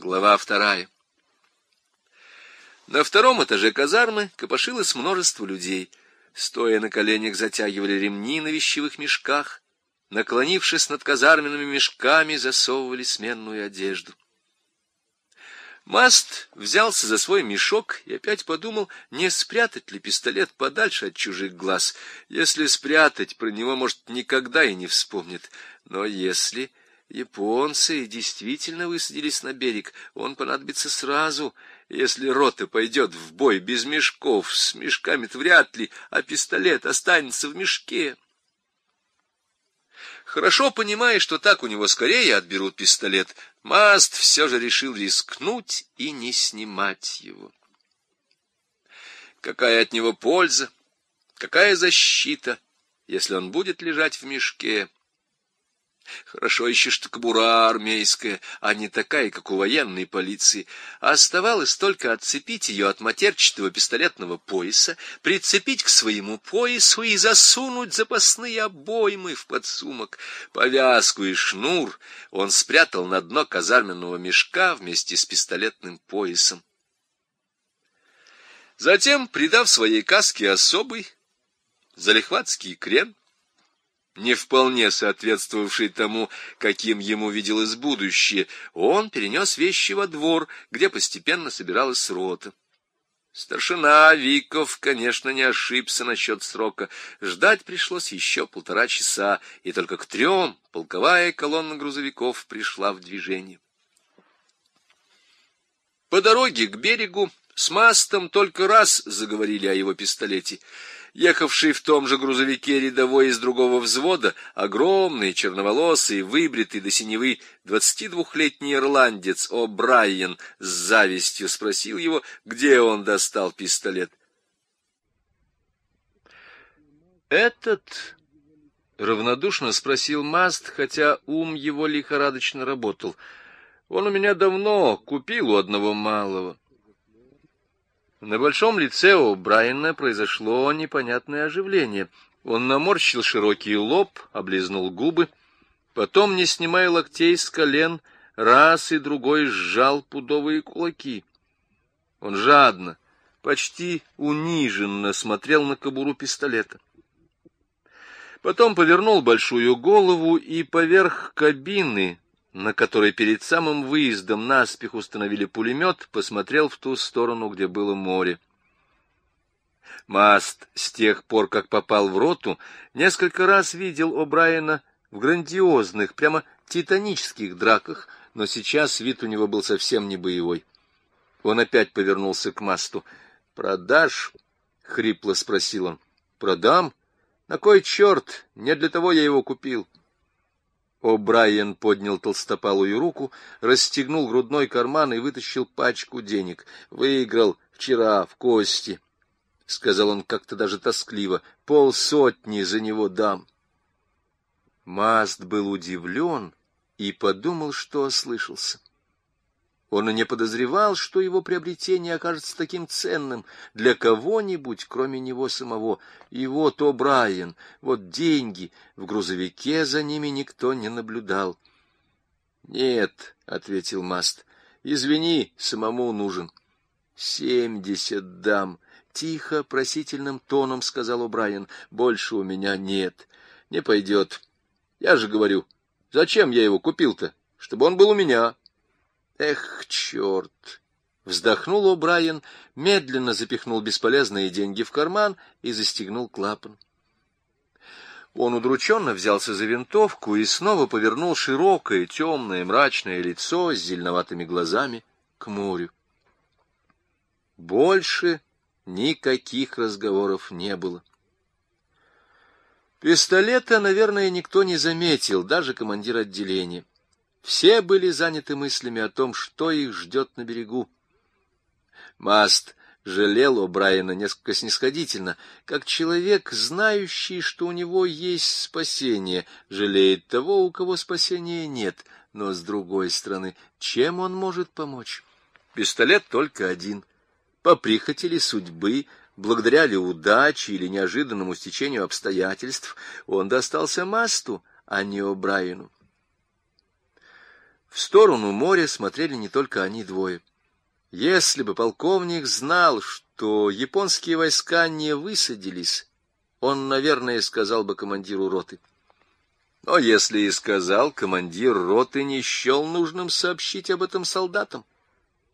Глава вторая. На втором этаже казармы копошилось множество людей. Стоя на коленях, затягивали ремни на вещевых мешках, наклонившись над казарменными мешками, засовывали сменную одежду. Маст взялся за свой мешок и опять подумал, не спрятать ли пистолет подальше от чужих глаз. Если спрятать, про него, может, никогда и не вспомнит. Но если японцы действительно высадились на берег, он понадобится сразу. Если рота пойдет в бой без мешков, с мешками-то вряд ли, а пистолет останется в мешке. Хорошо понимая, что так у него скорее отберут пистолет, Маст все же решил рискнуть и не снимать его. Какая от него польза, какая защита, если он будет лежать в мешке? Хорошо еще, что кобура армейская, а не такая, как у военной полиции. Оставалось только отцепить ее от матерчатого пистолетного пояса, прицепить к своему поясу и засунуть запасные обоймы в подсумок. Повязку и шнур он спрятал на дно казарменного мешка вместе с пистолетным поясом. Затем, придав своей каске особый залихватский крен, не вполне соответствовавший тому, каким ему виделось будущее, он перенес вещи во двор, где постепенно собиралась рота. Старшина Виков, конечно, не ошибся насчет срока. Ждать пришлось еще полтора часа, и только к трем полковая колонна грузовиков пришла в движение. По дороге к берегу с мастом только раз заговорили о его пистолете — ехавший в том же грузовике рядовой из другого взвода, огромный, черноволосый, выбритый до синевы двадцатидвухлетний ирландец О'Брайен с завистью спросил его, где он достал пистолет. «Этот...» — равнодушно спросил Маст, хотя ум его лихорадочно работал. «Он у меня давно купил у одного малого». На большом лице у Брайана произошло непонятное оживление. Он наморщил широкий лоб, облизнул губы, потом, не снимая локтей с колен, раз и другой сжал пудовые кулаки. Он жадно, почти униженно смотрел на кобуру пистолета. Потом повернул большую голову и поверх кабины, на которой перед самым выездом наспех установили пулемет, посмотрел в ту сторону, где было море. Маст с тех пор, как попал в роту, несколько раз видел О'Брайена в грандиозных, прямо титанических драках, но сейчас вид у него был совсем не боевой. Он опять повернулся к Масту. «Продашь?» — хрипло спросил он. «Продам? На кой черт? Не для того я его купил». О'Брайен поднял толстопалую руку, расстегнул грудной карман и вытащил пачку денег. Выиграл вчера в кости, — сказал он как-то даже тоскливо. — Полсотни за него дам. Маст был удивлен и подумал, что ослышался. Он и не подозревал, что его приобретение окажется таким ценным для кого-нибудь, кроме него самого. И вот О'Брайен, вот деньги, в грузовике за ними никто не наблюдал. — Нет, — ответил Маст, — извини, самому нужен. — Семьдесят дам, — тихо, просительным тоном сказал О'Брайен, — больше у меня нет. Не пойдет. Я же говорю, зачем я его купил-то? Чтобы он был у меня. — Эх, черт! Вздохнул О'Брайен, медленно запихнул бесполезные деньги в карман и застегнул клапан. Он удрученно взялся за винтовку и снова повернул широкое, темное, мрачное лицо с зеленоватыми глазами к морю. Больше никаких разговоров не было. Пистолета, наверное, никто не заметил, даже командир отделения. Все были заняты мыслями о том, что их ждет на берегу. Маст жалел О'Брайена несколько снисходительно, как человек, знающий, что у него есть спасение, жалеет того, у кого спасения нет. Но, с другой стороны, чем он может помочь? Пистолет только один. По прихоти ли судьбы, благодаря ли удаче или неожиданному стечению обстоятельств, он достался Масту, а не О'Брайену. В сторону моря смотрели не только они двое. Если бы полковник знал, что японские войска не высадились, он, наверное, сказал бы командиру роты. Но если и сказал, командир роты не счел нужным сообщить об этом солдатам.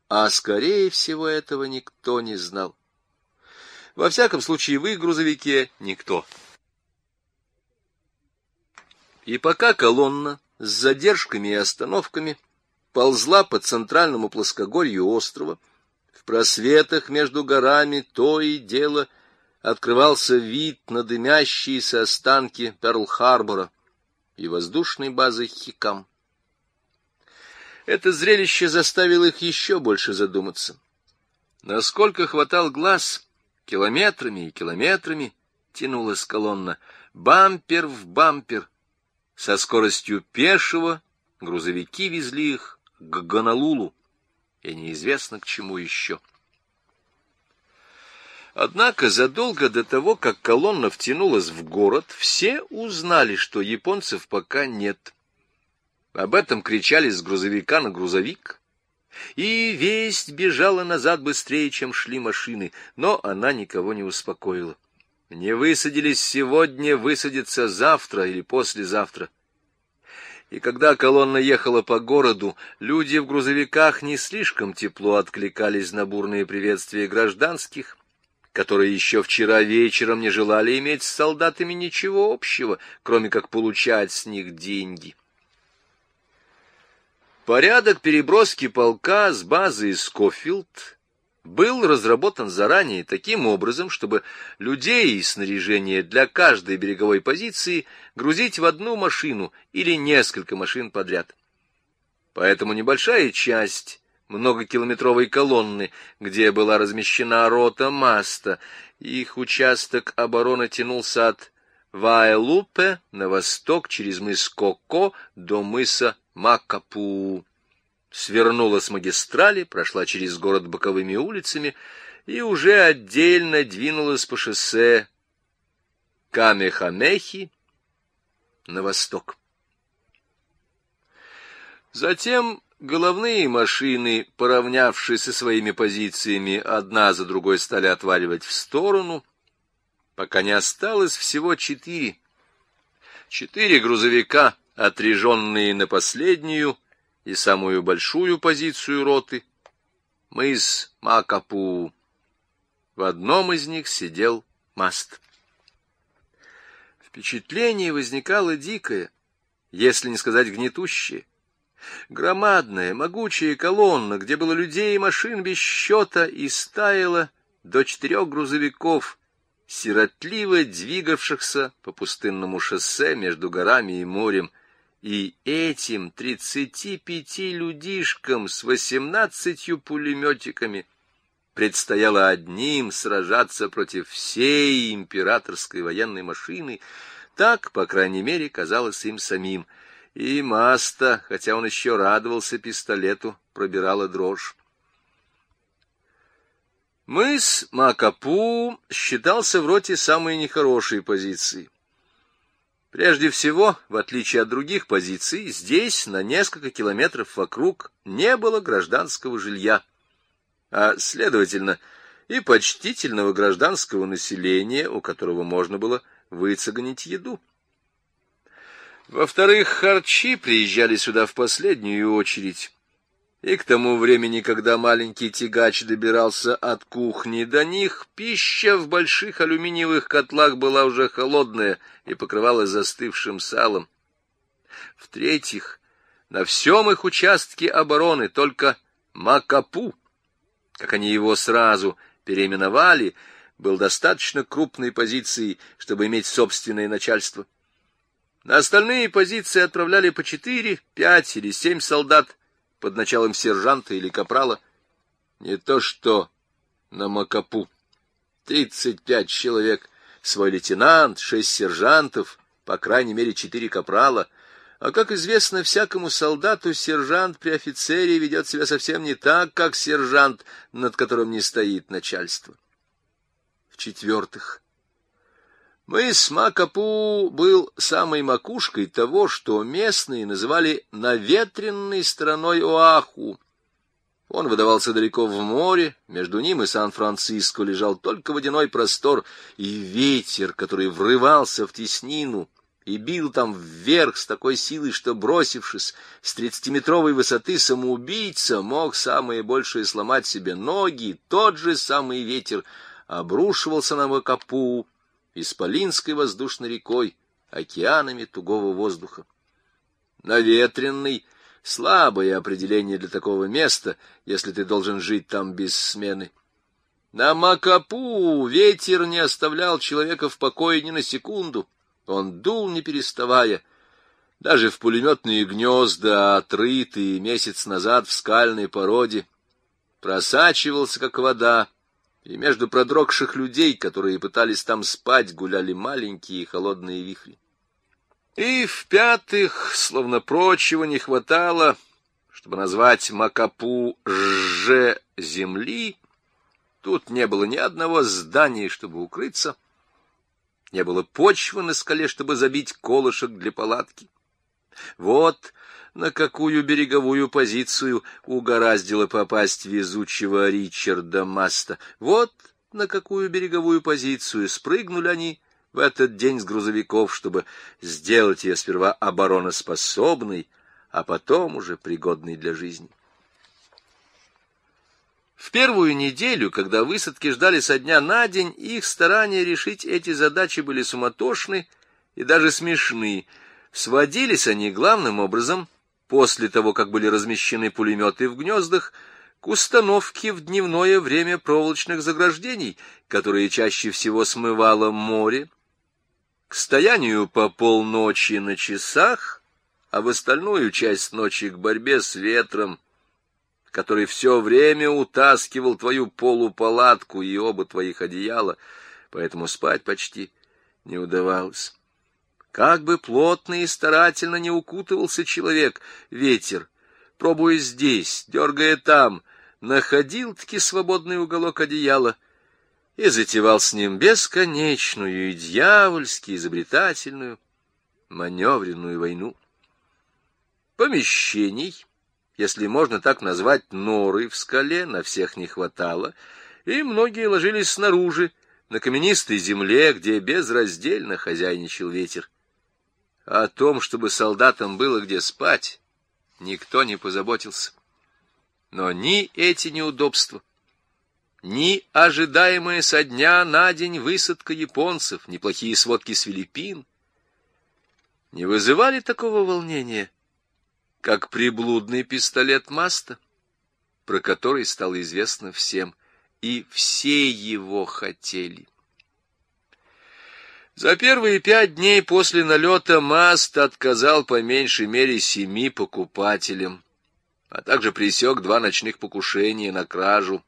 А, скорее всего, этого никто не знал. Во всяком случае, в их грузовике никто. И пока колонна с задержками и остановками ползла по центральному плоскогорью острова, в просветах между горами то и дело открывался вид на дымящиеся останки Перл-Харбора и воздушной базы Хикам. Это зрелище заставило их еще больше задуматься. Насколько хватал глаз, километрами и километрами тянулась колонна, бампер в бампер — со скоростью пешего грузовики везли их к Гонолулу, и неизвестно к чему еще. Однако задолго до того, как колонна втянулась в город, все узнали, что японцев пока нет. Об этом кричали с грузовика на грузовик, и весть бежала назад быстрее, чем шли машины, но она никого не успокоила. Не высадились сегодня, высадятся завтра или послезавтра. И когда колонна ехала по городу, люди в грузовиках не слишком тепло откликались на бурные приветствия гражданских, которые еще вчера вечером не желали иметь с солдатами ничего общего, кроме как получать с них деньги. Порядок переброски полка с базы Скофилд был разработан заранее таким образом, чтобы людей и снаряжение для каждой береговой позиции грузить в одну машину или несколько машин подряд. Поэтому небольшая часть многокилометровой колонны, где была размещена рота Маста, их участок обороны тянулся от Ваэлупе на восток через мыс Коко до мыса Макапу свернула с магистрали, прошла через город боковыми улицами и уже отдельно двинулась по шоссе Камехамехи на восток. Затем головные машины, поравнявшись со своими позициями, одна за другой стали отваливать в сторону, пока не осталось всего четыре. Четыре грузовика, отреженные на последнюю, и самую большую позицию роты — мыс Макапу. В одном из них сидел маст. Впечатление возникало дикое, если не сказать гнетущее. Громадная, могучая колонна, где было людей и машин без счета, и стаяла до четырех грузовиков, сиротливо двигавшихся по пустынному шоссе между горами и морем — и этим тридцати пяти людишкам с восемнадцатью пулеметиками предстояло одним сражаться против всей императорской военной машины, так, по крайней мере, казалось им самим. И Маста, хотя он еще радовался пистолету, пробирала дрожь. Мыс Макапу считался в роте самой нехорошей позицией. Прежде всего, в отличие от других позиций, здесь, на несколько километров вокруг, не было гражданского жилья, а, следовательно, и почтительного гражданского населения, у которого можно было выцегонить еду. Во-вторых, харчи приезжали сюда в последнюю очередь, и к тому времени, когда маленький тягач добирался от кухни до них, пища в больших алюминиевых котлах была уже холодная и покрывалась застывшим салом. В-третьих, на всем их участке обороны только Макапу, как они его сразу переименовали, был достаточно крупной позицией, чтобы иметь собственное начальство. На остальные позиции отправляли по четыре, пять или семь солдат, под началом сержанта или капрала. Не то что на Макапу. Тридцать пять человек, свой лейтенант, шесть сержантов, по крайней мере четыре капрала. А как известно всякому солдату, сержант при офицере ведет себя совсем не так, как сержант, над которым не стоит начальство. В-четвертых, Мыс Макапу был самой макушкой того, что местные называли наветренной страной Оаху. Он выдавался далеко в море, между ним и Сан-Франциско лежал только водяной простор, и ветер, который врывался в теснину и бил там вверх с такой силой, что, бросившись с тридцатиметровой высоты, самоубийца мог самое большее сломать себе ноги, тот же самый ветер обрушивался на Макапу, исполинской воздушной рекой, океанами тугого воздуха. Наветренный — слабое определение для такого места, если ты должен жить там без смены. На Макапу ветер не оставлял человека в покое ни на секунду. Он дул, не переставая. Даже в пулеметные гнезда, отрытые месяц назад в скальной породе, просачивался, как вода, и между продрогших людей, которые пытались там спать, гуляли маленькие холодные вихри. И в-пятых, словно прочего не хватало, чтобы назвать Макапу «же земли», тут не было ни одного здания, чтобы укрыться, не было почвы на скале, чтобы забить колышек для палатки. Вот на какую береговую позицию угораздило попасть везучего Ричарда Маста. Вот на какую береговую позицию спрыгнули они в этот день с грузовиков, чтобы сделать ее сперва обороноспособной, а потом уже пригодной для жизни. В первую неделю, когда высадки ждали со дня на день, их старания решить эти задачи были суматошны и даже смешны. Сводились они главным образом после того, как были размещены пулеметы в гнездах, к установке в дневное время проволочных заграждений, которые чаще всего смывало море, к стоянию по полночи на часах, а в остальную часть ночи к борьбе с ветром, который все время утаскивал твою полупалатку и оба твоих одеяла, поэтому спать почти не удавалось. Как бы плотно и старательно не укутывался человек, ветер, пробуя здесь, дергая там, находил-таки свободный уголок одеяла и затевал с ним бесконечную и дьявольски изобретательную маневренную войну. Помещений, если можно так назвать норы в скале, на всех не хватало, и многие ложились снаружи, на каменистой земле, где безраздельно хозяйничал ветер. О том, чтобы солдатам было где спать, никто не позаботился. Но ни эти неудобства, ни ожидаемая со дня на день высадка японцев, ни плохие сводки с Филиппин не вызывали такого волнения, как приблудный пистолет Маста, про который стало известно всем, и все его хотели. За первые пять дней после налета Маст отказал по меньшей мере семи покупателям, а также пресек два ночных покушения на кражу.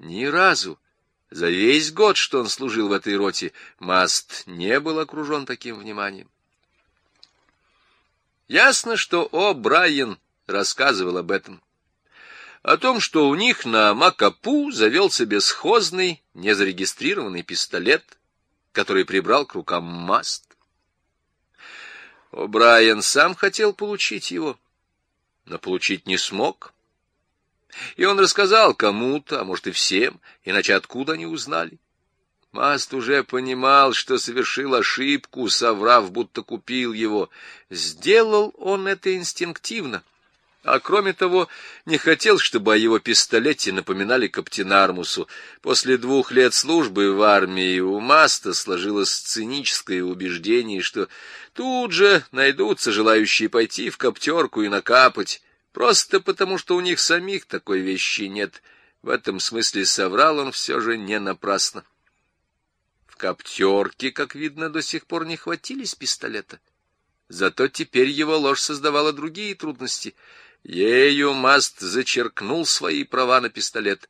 Ни разу за весь год, что он служил в этой роте, Маст не был окружен таким вниманием. Ясно, что О. Брайан рассказывал об этом. О том, что у них на Макапу завелся бесхозный, незарегистрированный пистолет — который прибрал к рукам маст. О'Брайен сам хотел получить его, но получить не смог. И он рассказал кому-то, а может и всем, иначе откуда они узнали. Маст уже понимал, что совершил ошибку, соврав, будто купил его. Сделал он это инстинктивно, а кроме того, не хотел, чтобы о его пистолете напоминали Каптенармусу. После двух лет службы в армии у Маста сложилось циническое убеждение, что тут же найдутся желающие пойти в коптерку и накапать, просто потому что у них самих такой вещи нет. В этом смысле соврал он все же не напрасно. В коптерке, как видно, до сих пор не хватились пистолета. Зато теперь его ложь создавала другие трудности — Ею Маст зачеркнул свои права на пистолет.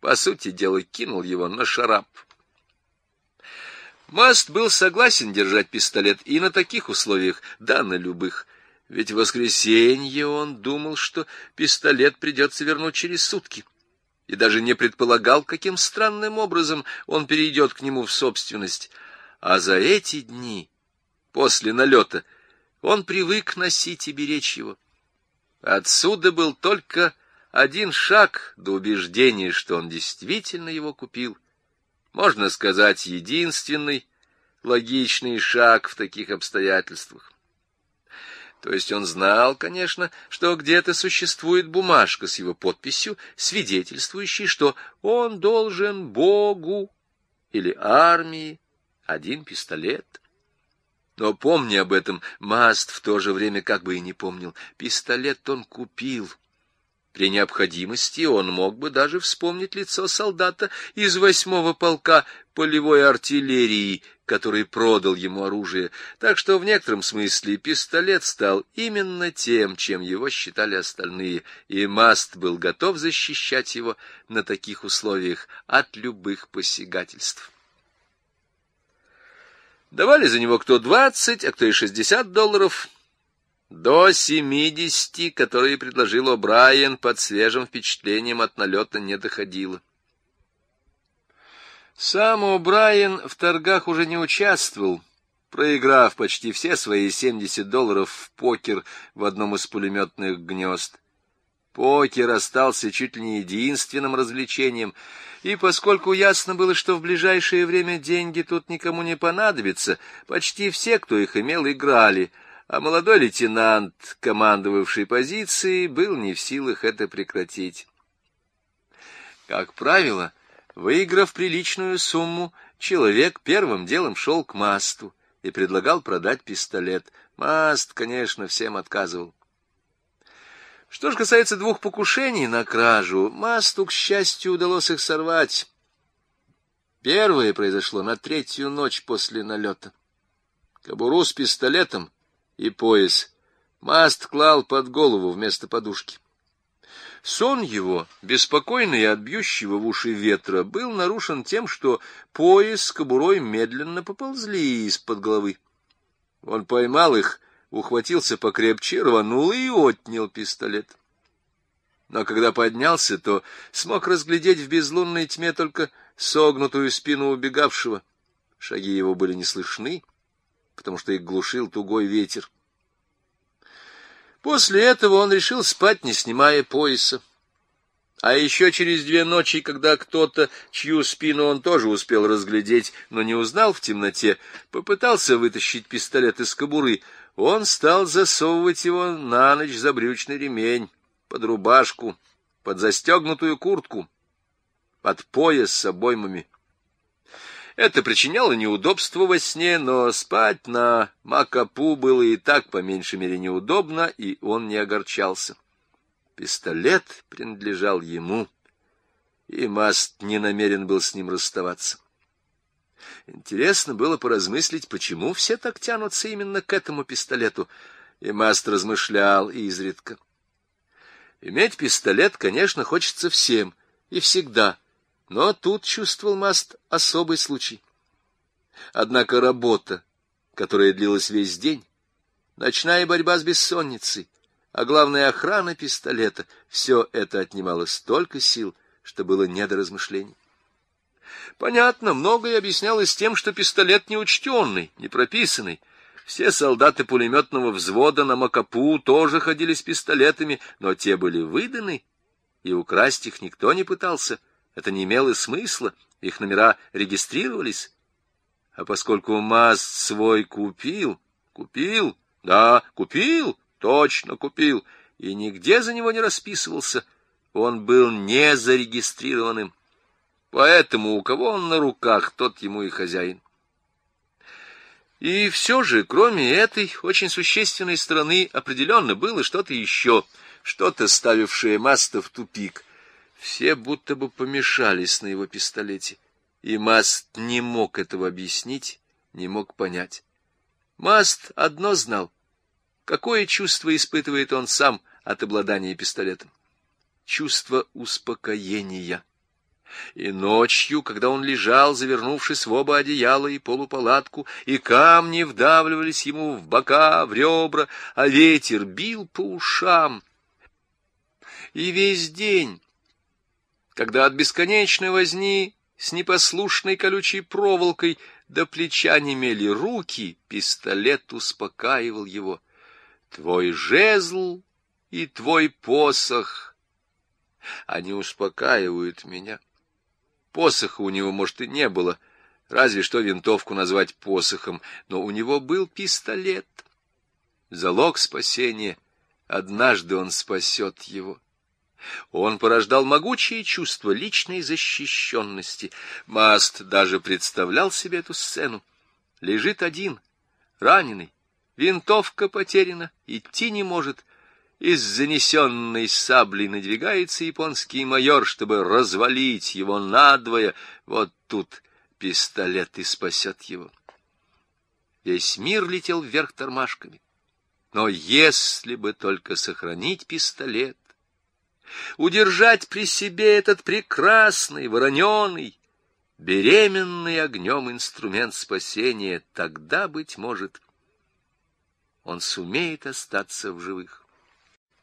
По сути дела, кинул его на шарап. Маст был согласен держать пистолет и на таких условиях, да на любых. Ведь в воскресенье он думал, что пистолет придется вернуть через сутки. И даже не предполагал, каким странным образом он перейдет к нему в собственность. А за эти дни, после налета, он привык носить и беречь его. Отсюда был только один шаг до убеждения, что он действительно его купил. Можно сказать, единственный логичный шаг в таких обстоятельствах. То есть он знал, конечно, что где-то существует бумажка с его подписью, свидетельствующей, что он должен Богу или армии один пистолет. Но, помня об этом, Маст в то же время как бы и не помнил. Пистолет он купил — при необходимости он мог бы даже вспомнить лицо солдата из восьмого полка полевой артиллерии, который продал ему оружие, так что в некотором смысле пистолет стал именно тем, чем его считали остальные, и Маст был готов защищать его на таких условиях от любых посягательств. Давали за него кто двадцать, а кто и шестьдесят долларов — до семидесяти, которые предложил О'Брайен, под свежим впечатлением от налета не доходило. Сам О'Брайен в торгах уже не участвовал, проиграв почти все свои семьдесят долларов в покер в одном из пулеметных гнезд. Покер остался чуть ли не единственным развлечением, и поскольку ясно было, что в ближайшее время деньги тут никому не понадобятся, почти все, кто их имел, играли — а молодой лейтенант, командовавший позицией, был не в силах это прекратить. Как правило, выиграв приличную сумму, человек первым делом шел к масту и предлагал продать пистолет. Маст, конечно, всем отказывал. Что же касается двух покушений на кражу, Масту, к счастью, удалось их сорвать. Первое произошло на третью ночь после налета. Кобуру с пистолетом и пояс. Маст клал под голову вместо подушки. Сон его, беспокойный от бьющего в уши ветра, был нарушен тем, что пояс с кобурой медленно поползли из-под головы. Он поймал их, ухватился покрепче, рванул и отнял пистолет. Но когда поднялся, то смог разглядеть в безлунной тьме только согнутую спину убегавшего. Шаги его были не слышны, потому что их глушил тугой ветер. После этого он решил спать, не снимая пояса. А еще через две ночи, когда кто-то, чью спину он тоже успел разглядеть, но не узнал в темноте, попытался вытащить пистолет из кобуры, он стал засовывать его на ночь за брючный ремень, под рубашку, под застегнутую куртку, под пояс с обоймами. Это причиняло неудобство во сне, но спать на Макапу было и так по меньшей мере неудобно, и он не огорчался. Пистолет принадлежал ему, и Маст не намерен был с ним расставаться. Интересно было поразмыслить, почему все так тянутся именно к этому пистолету, и Маст размышлял изредка. Иметь пистолет, конечно, хочется всем и всегда — но тут чувствовал Маст особый случай. Однако работа, которая длилась весь день, ночная борьба с бессонницей, а главная охрана пистолета, все это отнимало столько сил, что было не до размышлений. Понятно, многое объяснялось тем, что пистолет неучтенный, не прописанный. Все солдаты пулеметного взвода на Макапу тоже ходили с пистолетами, но те были выданы, и украсть их никто не пытался — это не имело смысла, их номера регистрировались. А поскольку Маст свой купил, купил, да, купил, точно купил, и нигде за него не расписывался, он был не зарегистрированным. Поэтому у кого он на руках, тот ему и хозяин. И все же, кроме этой очень существенной стороны, определенно было что-то еще, что-то ставившее Маста в тупик — все будто бы помешались на его пистолете, и Маст не мог этого объяснить, не мог понять. Маст одно знал, какое чувство испытывает он сам от обладания пистолетом. Чувство успокоения. И ночью, когда он лежал, завернувшись в оба одеяла и полупалатку, и камни вдавливались ему в бока, в ребра, а ветер бил по ушам. И весь день когда от бесконечной возни с непослушной колючей проволокой, до плеча немели руки, пистолет успокаивал его. Твой жезл и твой посох, они успокаивают меня. Посоха у него, может, и не было, разве что винтовку назвать посохом, но у него был пистолет. Залог спасения. Однажды он спасет его. Он порождал могучие чувства личной защищенности. Маст даже представлял себе эту сцену. Лежит один, раненый, винтовка потеряна, идти не может. Из занесенной саблей надвигается японский майор, чтобы развалить его надвое. Вот тут пистолет и спасет его. Весь мир летел вверх тормашками. Но если бы только сохранить пистолет, удержать при себе этот прекрасный, вороненый, беременный огнем инструмент спасения, тогда, быть может, он сумеет остаться в живых.